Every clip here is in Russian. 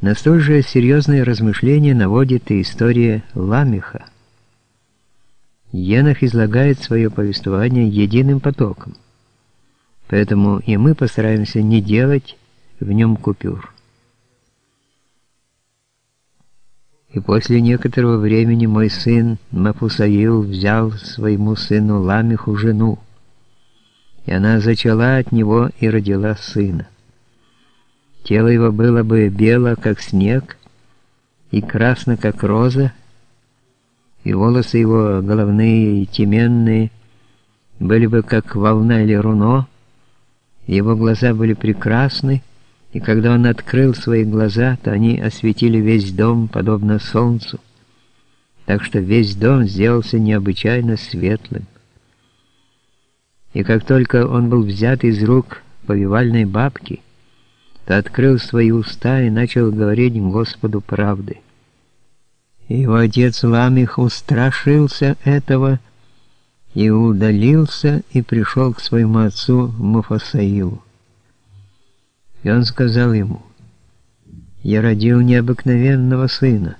На столь же серьезные размышления наводит и история Ламиха. Енах излагает свое повествование единым потоком, поэтому и мы постараемся не делать в нем купюр. И после некоторого времени мой сын Мафусаил взял своему сыну Ламиху жену, и она зачала от него и родила сына. Тело его было бы бело, как снег, и красно, как роза, и волосы его головные и теменные были бы как волна или руно, его глаза были прекрасны, и когда он открыл свои глаза, то они осветили весь дом, подобно солнцу, так что весь дом сделался необычайно светлым. И как только он был взят из рук повивальной бабки, то открыл свои уста и начал говорить Господу правды. Его отец Ламих устрашился этого и удалился и пришел к своему отцу Муфасаилу. И он сказал ему, «Я родил необыкновенного сына.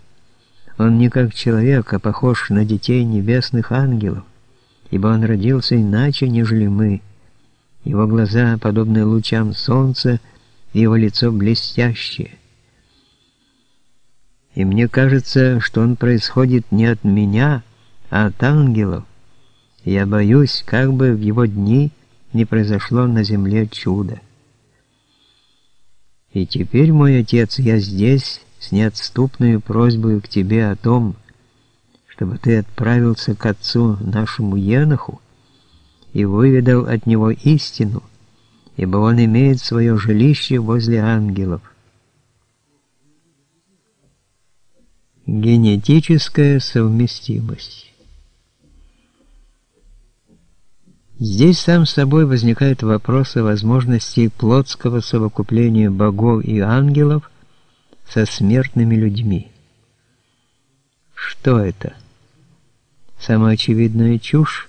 Он не как человек, а похож на детей небесных ангелов, ибо он родился иначе, нежели мы. Его глаза, подобны лучам солнца, — его лицо блестящее. И мне кажется, что он происходит не от меня, а от ангелов. Я боюсь, как бы в его дни не произошло на земле чудо. И теперь, мой отец, я здесь с неотступной просьбой к тебе о том, чтобы ты отправился к отцу нашему Еноху и выведал от него истину, ибо он имеет свое жилище возле ангелов. Генетическая совместимость Здесь сам собой возникает вопрос о возможности плотского совокупления богов и ангелов со смертными людьми. Что это? Самая очевидная чушь?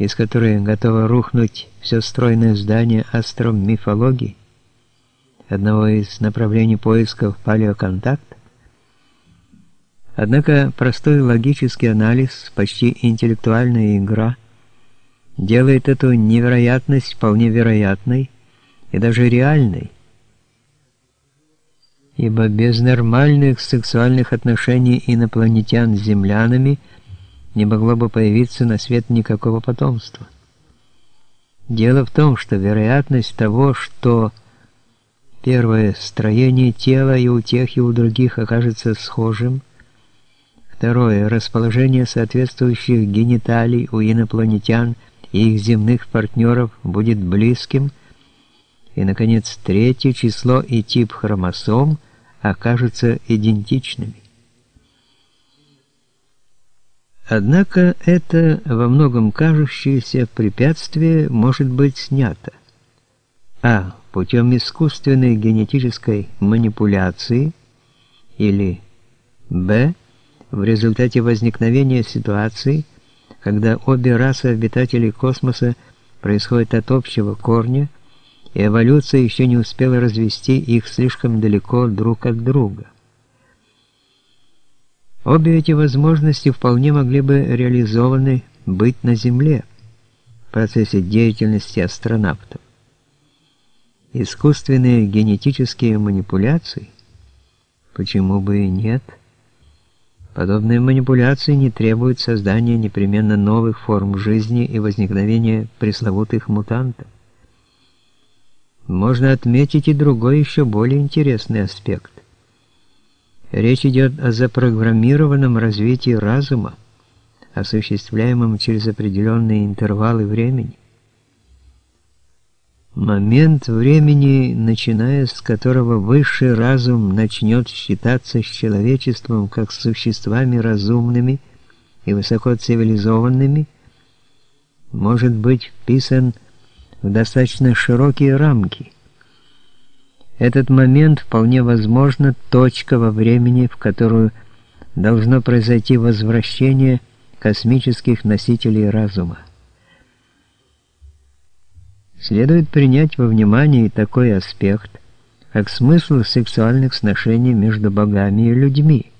Из которой готово рухнуть все стройное здание астромифологии, одного из направлений поисков палеоконтакт. Однако простой логический анализ, почти интеллектуальная игра, делает эту невероятность вполне вероятной и даже реальной, ибо без нормальных сексуальных отношений инопланетян с землянами – не могло бы появиться на свет никакого потомства. Дело в том, что вероятность того, что первое строение тела и у тех, и у других окажется схожим, второе расположение соответствующих гениталий у инопланетян и их земных партнеров будет близким, и, наконец, третье число и тип хромосом окажутся идентичными. Однако это во многом кажущееся препятствие может быть снято. А. Путем искусственной генетической манипуляции или Б. В результате возникновения ситуации, когда обе расы обитателей космоса происходят от общего корня, и эволюция еще не успела развести их слишком далеко друг от друга. Обе эти возможности вполне могли бы реализованы быть на Земле в процессе деятельности астронавтов. Искусственные генетические манипуляции? Почему бы и нет? Подобные манипуляции не требуют создания непременно новых форм жизни и возникновения пресловутых мутантов. Можно отметить и другой еще более интересный аспект. Речь идет о запрограммированном развитии разума, осуществляемом через определенные интервалы времени. Момент времени, начиная с которого высший разум начнет считаться с человечеством как существами разумными и высокоцивилизованными, может быть вписан в достаточно широкие рамки – этот момент вполне возможно точка во времени, в которую должно произойти возвращение космических носителей разума. Следует принять во внимание и такой аспект, как смысл сексуальных сношений между богами и людьми.